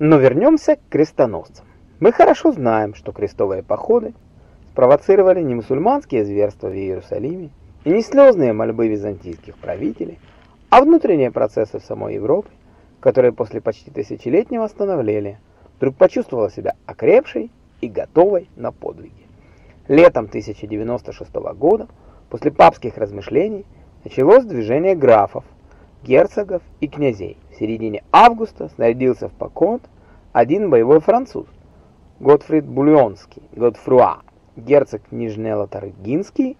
Но вернемся к крестоносцам. Мы хорошо знаем, что крестовые походы спровоцировали не мусульманские зверства в Иерусалиме и не слезные мольбы византийских правителей, а внутренние процессы в самой Европе, которые после почти тысячелетнего становления вдруг почувствовала себя окрепшей и готовой на подвиги. Летом 1096 года, после папских размышлений, началось движение графов, герцогов и князей. Середине августа снарядился в Поконт один боевой француз, Готфрид Бульонский, Готфруа, герцог Нижнелотаргинский,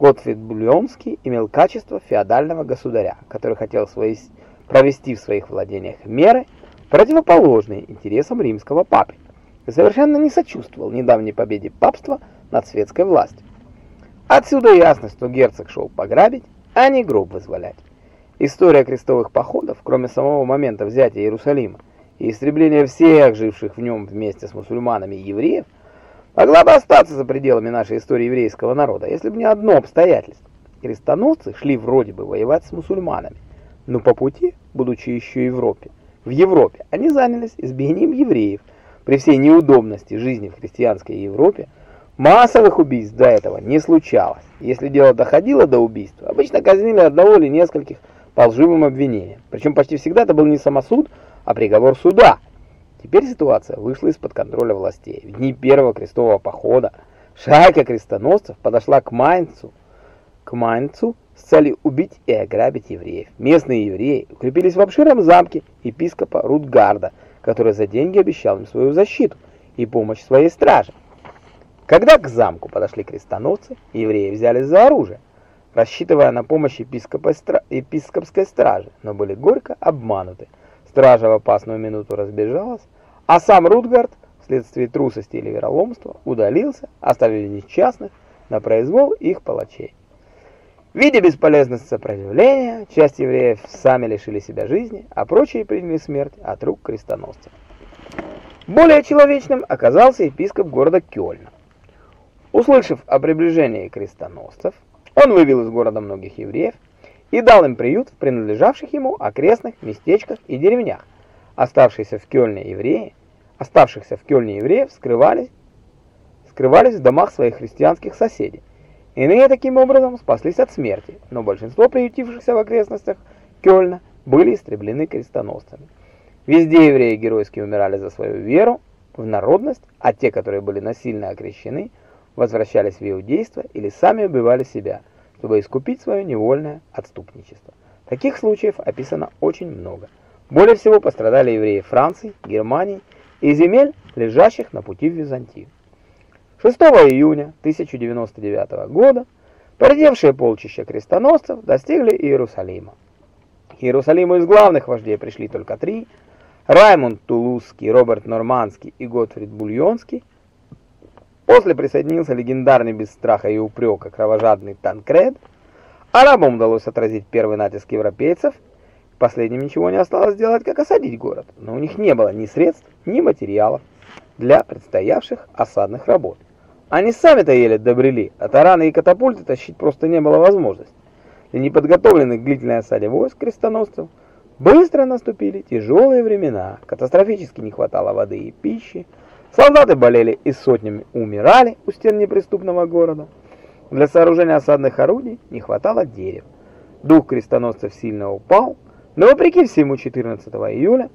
Готфрид Бульонский имел качество феодального государя, который хотел свои, провести в своих владениях меры, противоположные интересам римского папы, и совершенно не сочувствовал недавней победе папства над светской властью. Отсюда ясно, что герцог шел пограбить, а не гроб вызволять. История крестовых походов, кроме самого момента взятия Иерусалима и истребления всех живших в нем вместе с мусульманами и евреев, могла бы остаться за пределами нашей истории еврейского народа, если бы не одно обстоятельство. Крестоносцы шли вроде бы воевать с мусульманами, но по пути, будучи еще в Европе, в Европе они занялись избиением евреев. При всей неудобности жизни в христианской Европе массовых убийств до этого не случалось. Если дело доходило до убийства, обычно казнили одного или нескольких по лживым обвинениям. Причем почти всегда это был не самосуд, а приговор суда. Теперь ситуация вышла из-под контроля властей. В дни первого крестового похода шайка крестоносцев подошла к Майнцу, к Майнцу с целью убить и ограбить евреев. Местные евреи укрепились в обширном замке епископа Рутгарда, который за деньги обещал им свою защиту и помощь своей страже. Когда к замку подошли крестоносцы, евреи взялись за оружие рассчитывая на помощь епископской стражи, но были горько обмануты. Стража в опасную минуту разбежалась, а сам Рутгард, вследствие трусости или вероломства, удалился, оставив несчастных на произвол их палачей. Видя бесполезность сопротивления, часть евреев сами лишили себя жизни, а прочие приняли смерть от рук крестоносцев. Более человечным оказался епископ города Кёльна. Услышав о приближении крестоносцев, он вывел из города многих евреев и дал им приют в принадлежавших ему окрестных местечках и деревнях. Оставшиеся в Кёльне евреи, оставшихся в Кёльне евреев скрывались, скрывались в домах своих христианских соседей. Иные таким образом спаслись от смерти, но большинство приютившихся в окрестностях Кёльна были истреблены крестоносцами. Везде евреи геройски умирали за свою веру в народность, а те, которые были насильно окрещены, возвращались в иудейство или сами убивали себя – чтобы искупить свое невольное отступничество. Таких случаев описано очень много. Более всего пострадали евреи Франции, Германии и земель, лежащих на пути в Византию. 6 июня 1099 года поредевшие полчища крестоносцев достигли Иерусалима. К Иерусалиму из главных вождей пришли только три – Раймонд Тулузский, Роберт Нормандский и Готфрид Бульонский – После присоединился легендарный без страха и упрека кровожадный Танкред. Арабам удалось отразить первый натиск европейцев. Последним ничего не осталось сделать, как осадить город. Но у них не было ни средств, ни материалов для предстоявших осадных работ. Они сами-то еле добрели, а тараны и катапульты тащить просто не было возможности. Для неподготовленных к длительной осаде войск крестоносцев быстро наступили тяжелые времена, катастрофически не хватало воды и пищи, Солдаты болели и сотнями умирали у стен неприступного города. Для сооружения осадных орудий не хватало дерева. Дух крестоносцев сильно упал, но вопреки всему 14 июля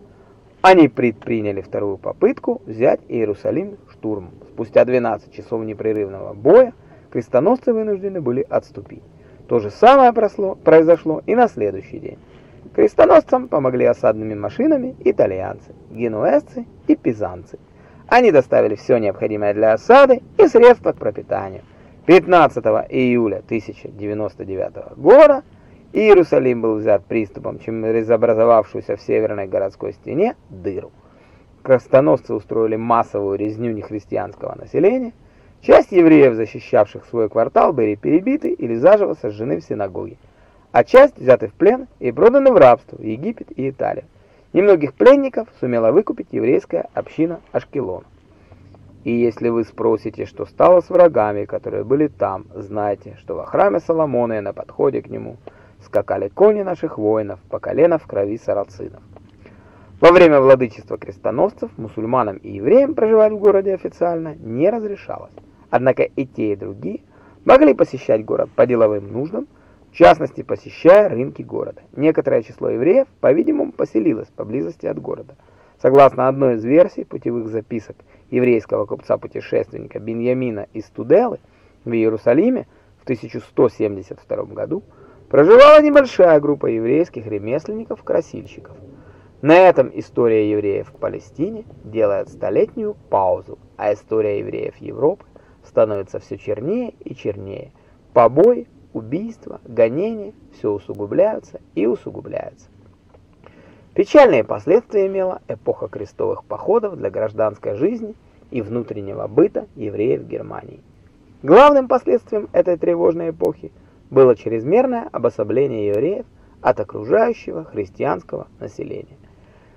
они предприняли вторую попытку взять Иерусалим штурмом. Спустя 12 часов непрерывного боя крестоносцы вынуждены были отступить. То же самое произошло и на следующий день. Крестоносцам помогли осадными машинами итальянцы, генуэзцы и пизанцы. Они доставили все необходимое для осады и средства к пропитанию. 15 июля 1099 года Иерусалим был взят приступом через образовавшуюся в северной городской стене дыру. Крестоносцы устроили массовую резню нехристианского населения. Часть евреев, защищавших свой квартал, были перебиты или заживо сожжены в синагоге, а часть взяты в плен и проданы в рабство в Египет и Италию. Немногих пленников сумела выкупить еврейская община Ашкелона. И если вы спросите, что стало с врагами, которые были там, знайте, что во храме Соломона и на подходе к нему скакали кони наших воинов по колено в крови сарацинов. Во время владычества крестоносцев мусульманам и евреям проживать в городе официально не разрешалось. Однако и те, и другие могли посещать город по деловым нуждам, в частности, посещая рынки города. Некоторое число евреев, по-видимому, поселилось поблизости от города. Согласно одной из версий путевых записок еврейского купца-путешественника Беньямина из Туделы в Иерусалиме в 1172 году проживала небольшая группа еврейских ремесленников-красильщиков. На этом история евреев в Палестине делает столетнюю паузу, а история евреев Европы становится все чернее и чернее. Побои, убийства, гонения все усугубляются и усугубляются. Печальные последствия имела эпоха крестовых походов для гражданской жизни и внутреннего быта евреев Германии. Главным последствием этой тревожной эпохи было чрезмерное обособление евреев от окружающего христианского населения.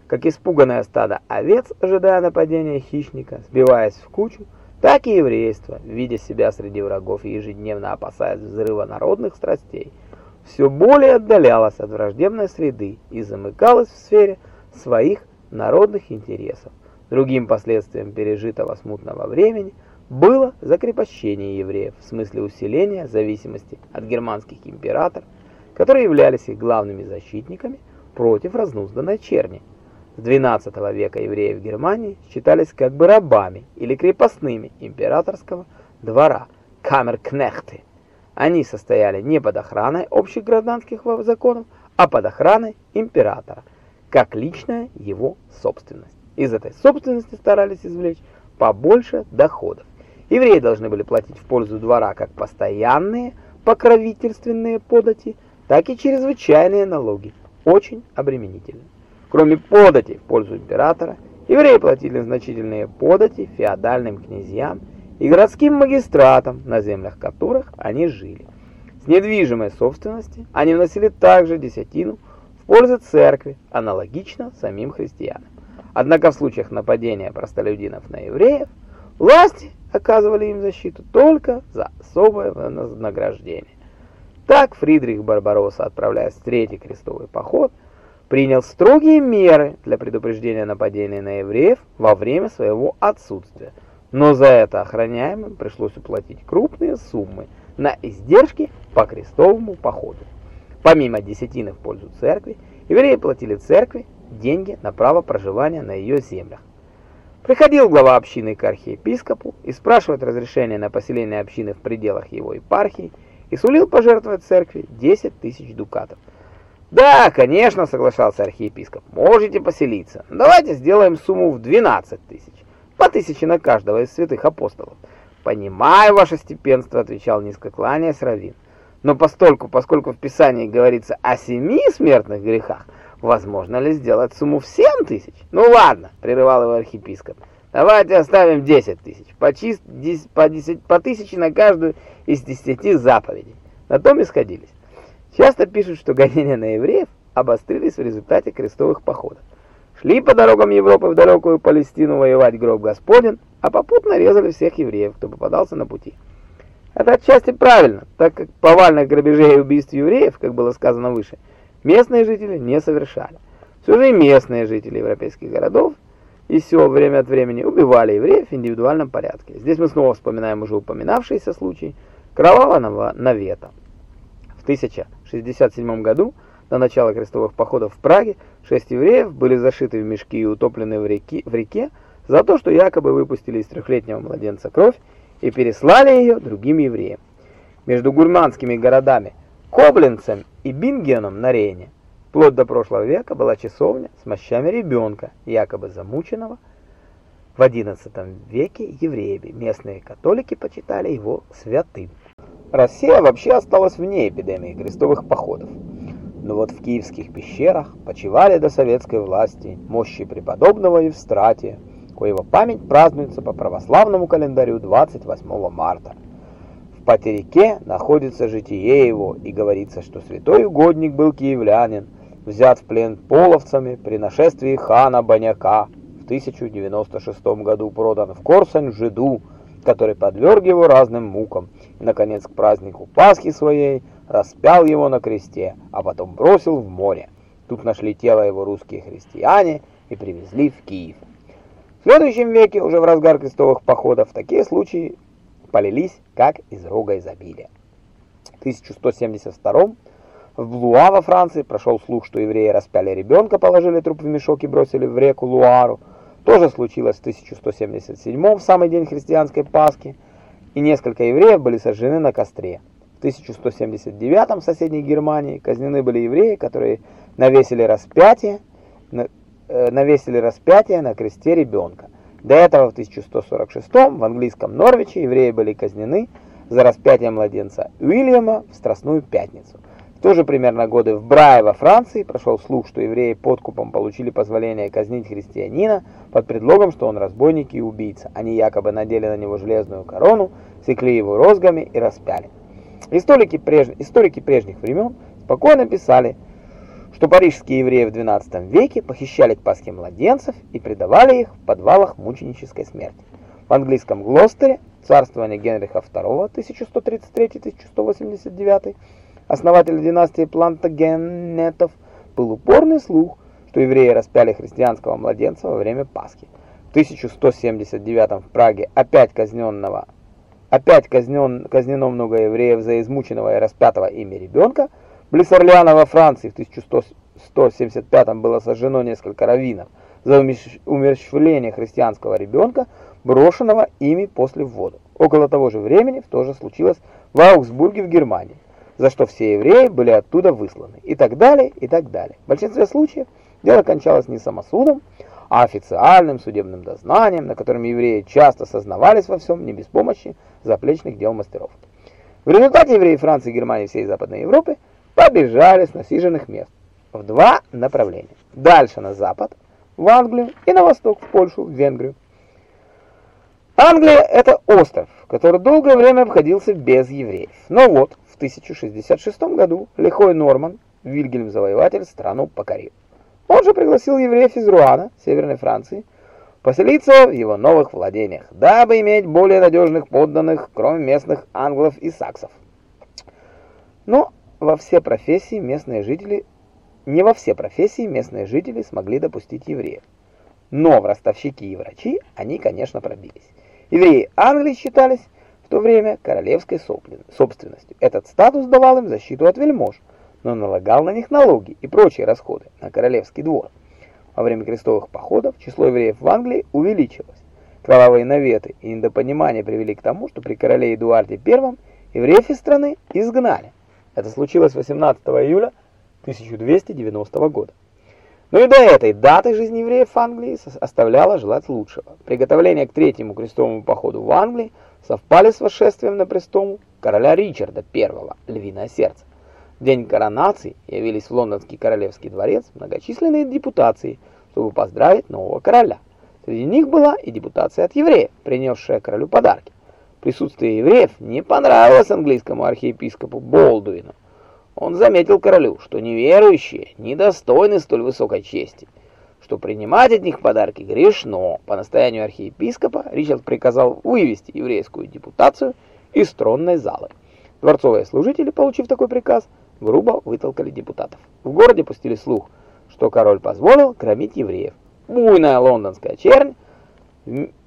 Как испуганное стадо овец, ожидая нападения хищника, сбиваясь в кучу, так и еврейство, видя себя среди врагов и ежедневно опасаясь взрыва народных страстей, все более отдалялось от враждебной среды и замыкалось в сфере своих народных интересов. Другим последствием пережитого смутного времени было закрепощение евреев в смысле усиления зависимости от германских императоров, которые являлись их главными защитниками против разнузданной черни. С XII века евреи в Германии считались как бы рабами или крепостными императорского двора, камеркнехты. Они состояли не под охраной общих гражданских законов, а под охраной императора, как личная его собственность. Из этой собственности старались извлечь побольше доходов. Евреи должны были платить в пользу двора как постоянные покровительственные подати, так и чрезвычайные налоги, очень обременительные. Кроме подати в пользу императора, евреи платили значительные подати феодальным князьям и городским магистратам, на землях которых они жили. С недвижимой собственности они вносили также десятину в пользу церкви, аналогично самим христианам. Однако в случаях нападения простолюдинов на евреев, власти оказывали им защиту только за особое вознаграждение. Так Фридрих Барбаросса, отправляясь в Третий крестовый поход, принял строгие меры для предупреждения нападения на евреев во время своего отсутствия, но за это охраняемым пришлось уплатить крупные суммы на издержки по крестовому походу. Помимо десятины в пользу церкви, евреи платили церкви деньги на право проживания на ее землях. Приходил глава общины к архиепископу и спрашивает разрешение на поселение общины в пределах его епархии и сулил пожертвовать церкви 10 тысяч дукатов. «Да, конечно», — соглашался архиепископ, — «можете поселиться. Давайте сделаем сумму в 12 тысяч, по тысяче на каждого из святых апостолов». «Понимаю ваше степенство», — отвечал низко кланяясь раввин. «Но постольку, поскольку в Писании говорится о семи смертных грехах, возможно ли сделать сумму в 7 тысяч?» «Ну ладно», — прерывал его архиепископ, — «давайте оставим 10 тысяч, по, чист, по, 10, по тысяче на каждую из десяти заповедей». На том и сходились. Часто пишут, что гонения на евреев обострились в результате крестовых походов. Шли по дорогам Европы в далекую Палестину воевать гроб Господен, а попутно резали всех евреев, кто попадался на пути. Это отчасти правильно, так как повальных грабежей и убийств евреев, как было сказано выше, местные жители не совершали. Все же и местные жители европейских городов и сел время от времени убивали евреев в индивидуальном порядке. Здесь мы снова вспоминаем уже упоминавшийся случай кровавого навета. В 1067 году, до начала крестовых походов в Праге, шесть евреев были зашиты в мешки и утоплены в реке, в реке за то, что якобы выпустили из трехлетнего младенца кровь и переслали ее другим евреям. Между гурманскими городами Коблинцем и Бингеном на Рейне вплоть до прошлого века была часовня с мощами ребенка, якобы замученного в XI веке евреями. Местные католики почитали его святым. Россия вообще осталась вне эпидемии крестовых походов. Но вот в киевских пещерах почивали до советской власти мощи преподобного Евстратия, коего память празднуется по православному календарю 28 марта. В Патерике находится житие его, и говорится, что святой угодник был киевлянин, взят в плен половцами при нашествии хана Баняка, в 1096 году продан в Корсунь жиду, который подверг его разным мукам, и, наконец, к празднику Пасхи своей распял его на кресте, а потом бросил в море. Тут нашли тело его русские христиане и привезли в Киев. В следующем веке, уже в разгар крестовых походов, такие случаи полились, как из рога изобилия. В 1172 в Блуа во Франции прошел слух, что евреи распяли ребенка, положили труп в мешок и бросили в реку Луару. То же случилось в 1177 в самый день христианской Пасхи, и несколько евреев были сожжены на костре. В 1179 в соседней Германии казнены были евреи, которые навесили распятие, э, навесили распятие на кресте ребенка. До этого в 1146 в английском Норвиче евреи были казнены за распятие младенца Уильяма в Страстную Пятницу. В то же примерно годы в Брае во Франции прошел слух, что евреи подкупом получили позволение казнить христианина под предлогом, что он разбойник и убийца. Они якобы надели на него железную корону, секли его розгами и распяли. Историки, преж... Историки прежних времен спокойно писали, что парижские евреи в XII веке похищали к Пасхе младенцев и предавали их в подвалах мученической смерти. В английском Глостере царствование Генриха II 1133-1189 основателя династии Плантагенетов, был упорный слух, что евреи распяли христианского младенца во время Пасхи. В 1179 в Праге опять казненного опять казнен, казнено много евреев за измученного и распятого ими ребенка. Близ Орлеана во Франции в 1175 было сожжено несколько раввинов за умерщвление христианского ребенка, брошенного ими после в воду. Около того же времени тоже случилось в Аугсбурге в Германии за что все евреи были оттуда высланы, и так далее, и так далее. В большинстве случаев дело кончалось не самосудом, а официальным судебным дознанием, на котором евреи часто сознавались во всем не без помощи заплечных дел мастеров. В результате евреи Франции, Германии и всей Западной Европы побежали с насиженных мест в два направления. Дальше на запад, в Англию и на восток, в Польшу, в Венгрию. Англия – это остров, который долгое время обходился без евреев. Но вот, 1066 году лихой Норман, Вильгельм-завоеватель, страну покорил. Он же пригласил евреев из Руана, Северной Франции, поселиться в его новых владениях, дабы иметь более надежных подданных, кроме местных англов и саксов. Но во все профессии местные жители, не во все профессии местные жители смогли допустить евреев. Но в ростовщики и врачи они, конечно, пробились. Евреи Англии считались в то время королевской собственностью. Этот статус давал им защиту от вельмож, но налагал на них налоги и прочие расходы на королевский двор. Во время крестовых походов число евреев в Англии увеличилось. Кровавые наветы и недопонимание привели к тому, что при короле Эдуарде I евреев из страны изгнали. Это случилось 18 июля 1290 года. Но и до этой даты жизнь евреев в Англии оставляла желать лучшего. Приготовление к третьему крестовому походу в Англии совпали с восшествием на престол короля Ричарда I, львиное сердце. В день коронации явились в лондонский королевский дворец многочисленные депутации, чтобы поздравить нового короля. Среди них была и депутация от евреев, принесшая королю подарки. Присутствие евреев не понравилось английскому архиепископу Болдуину. Он заметил королю, что неверующие недостойны столь высокой чести что принимать от них подарки грешно. По настоянию архиепископа Ричард приказал вывести еврейскую депутацию из тронной залы. Дворцовые служители, получив такой приказ, грубо вытолкали депутатов. В городе пустили слух, что король позволил кормить евреев. Буйная лондонская чернь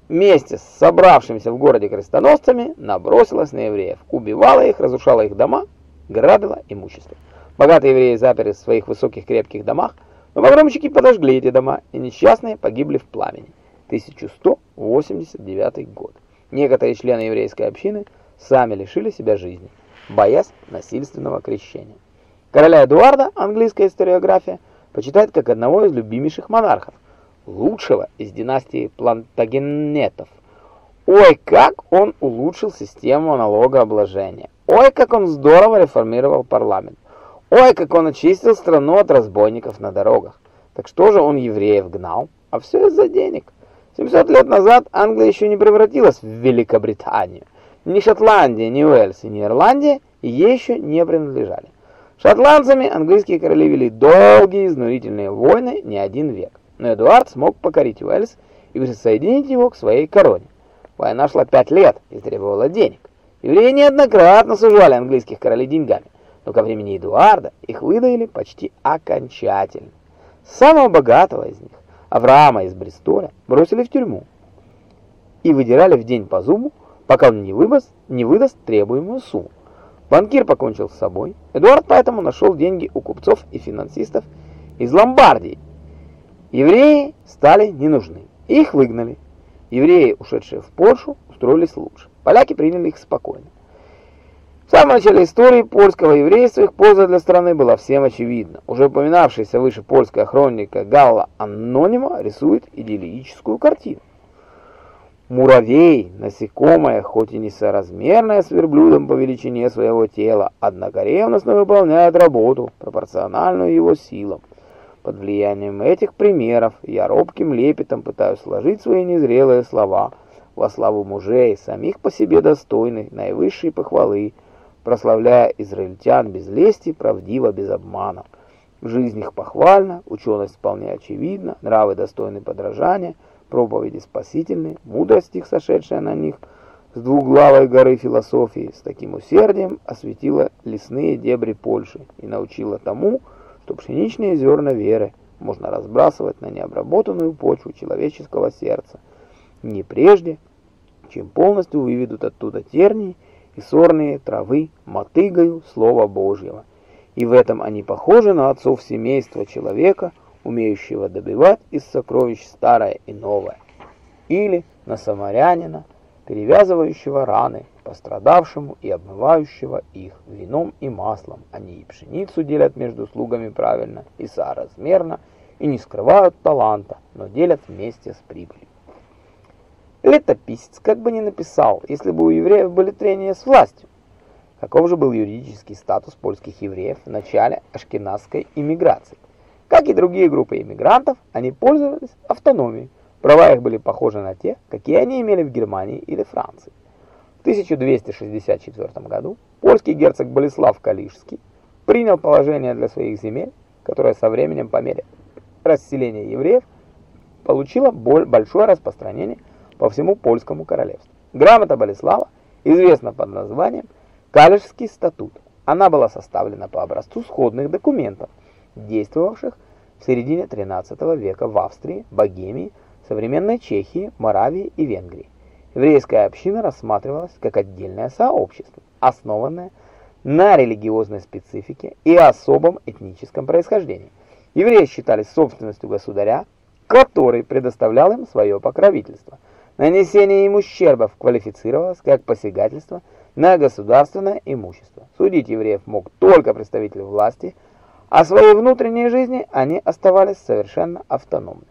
вместе с собравшимися в городе крестоносцами набросилась на евреев, убивала их, разрушала их дома, грабила имущество. Богатые евреи заперлись в своих высоких крепких домах, но погромщики подожгли эти дома, и несчастные погибли в пламени. 1189 год. Некоторые члены еврейской общины сами лишили себя жизни, боясь насильственного крещения. Короля Эдуарда английская историография почитает как одного из любимейших монархов, лучшего из династии Плантагенетов. Ой, как он улучшил систему налогообложения. Ой, как он здорово реформировал парламент. Ой, как он очистил страну от разбойников на дорогах. Так что же он евреев гнал? А все из-за денег. 700 лет назад Англия еще не превратилась в Великобританию. Ни Шотландия, ни Уэльс, ни Ирландия ей еще не принадлежали. Шотландцами английские короли вели долгие изнурительные войны не один век. Но Эдуард смог покорить Уэльс и присоединить его к своей короне. Война шла пять лет и требовала денег. Евреи неоднократно сужали английских королей деньгами но ко времени Эдуарда их выдаили почти окончательно. Самого богатого из них, Авраама из Бристоля бросили в тюрьму и выдирали в день по зубу, пока он не, выбас, не выдаст требуемую сумму. Банкир покончил с собой. Эдуард поэтому нашел деньги у купцов и финансистов из Ломбардии. Евреи стали не нужны. Их выгнали. Евреи, ушедшие в Польшу, устроились лучше. Поляки приняли их спокойно. В самом начале истории польского еврейства их польза для страны была всем очевидна. Уже упоминавшаяся выше польская хроника Галла Анонима рисует идиллическую картину. Муравей, насекомое, хоть и несоразмерное с верблюдом по величине своего тела, однако ревностно выполняет работу, пропорциональную его силам. Под влиянием этих примеров я робким лепетом пытаюсь сложить свои незрелые слова во славу мужей, самих по себе достойных, наивысшей похвалы, прославляя израильтян без лести, правдиво, без обмана. Жизнь их похвальна, ученость вполне очевидна, нравы достойны подражания – проповеди спасительные, мудрость их, сошедшая на них с двуглавой горы философии, с таким усердием осветила лесные дебри Польши и научила тому, что пшеничные зерна веры можно разбрасывать на необработанную почву человеческого сердца, не прежде, чем полностью выведут оттуда тернии и сорные травы мотыгою Слова Божьего. И в этом они похожи на отцов семейства человека, умеющего добивать из сокровищ старое и новое, или на самарянина, перевязывающего раны пострадавшему и обмывающего их вином и маслом. Они и пшеницу делят между слугами правильно и соразмерно, и не скрывают таланта, но делят вместе с прибылью. Летописец как бы не написал, если бы у евреев были трения с властью. Каков же был юридический статус польских евреев в начале ашкеназской иммиграции? Как и другие группы иммигрантов, они пользовались автономией. Права их были похожи на те, какие они имели в Германии или Франции. В 1264 году польский герцог Болеслав Калишский принял положение для своих земель, которое со временем по мере расселения евреев получило большое распространение по всему польскому королевству. Грамота Болеслава известна под названием Калишский статут. Она была составлена по образцу сходных документов, действовавших в середине XIII века в Австрии, Богемии, современной Чехии, Моравии и Венгрии. Еврейская община рассматривалась как отдельное сообщество, основанное на религиозной специфике и особом этническом происхождении. Евреи считались собственностью государя, который предоставлял им свое покровительство. Нанесение им ущербов квалифицировалось как посягательство на государственное имущество. Судить евреев мог только представитель власти – а своей внутренней жизни они оставались совершенно автономны.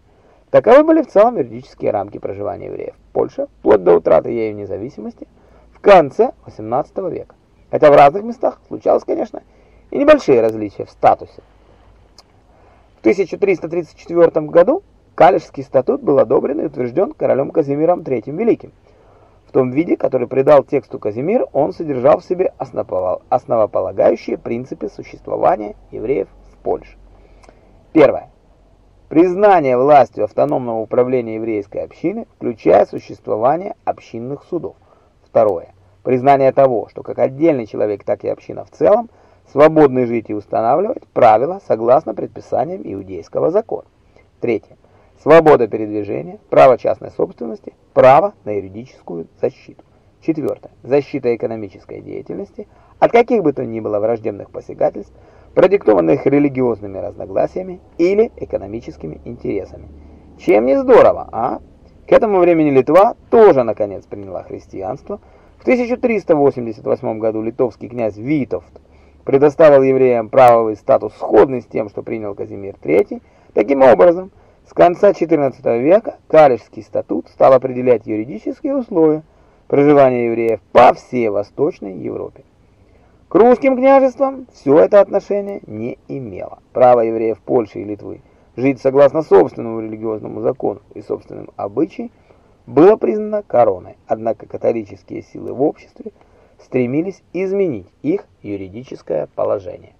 Таковы были в целом юридические рамки проживания евреев в Польше, вплоть до утраты ею независимости в конце XVIII века. Хотя в разных местах случалось, конечно, и небольшие различия в статусе. В 1334 году Калишский статут был одобрен и утвержден королем Казимиром III Великим. В том виде, который придал тексту Казимир, он содержал в себе основополагающие принципы существования евреев в Польше. Первое. Признание властью автономного управления еврейской общины, включая существование общинных судов. Второе. Признание того, что как отдельный человек, так и община в целом, свободны жить и устанавливать правила согласно предписаниям иудейского закона. Третье. Свобода передвижения, право частной собственности, право на юридическую защиту. Четвертое. Защита экономической деятельности от каких бы то ни было враждебных посягательств, продиктованных религиозными разногласиями или экономическими интересами. Чем не здорово, а? К этому времени Литва тоже наконец приняла христианство. В 1388 году литовский князь Витовт предоставил евреям правовый статус сходный с тем, что принял Казимир III. Таким образом, с конца XIV века Калишский статут стал определять юридические условия проживания евреев по всей Восточной Европе. К русским княжествам все это отношение не имело. Право евреев Польши и Литвы жить согласно собственному религиозному закону и собственным обычаям было признано короной, однако католические силы в обществе стремились изменить их юридическое положение.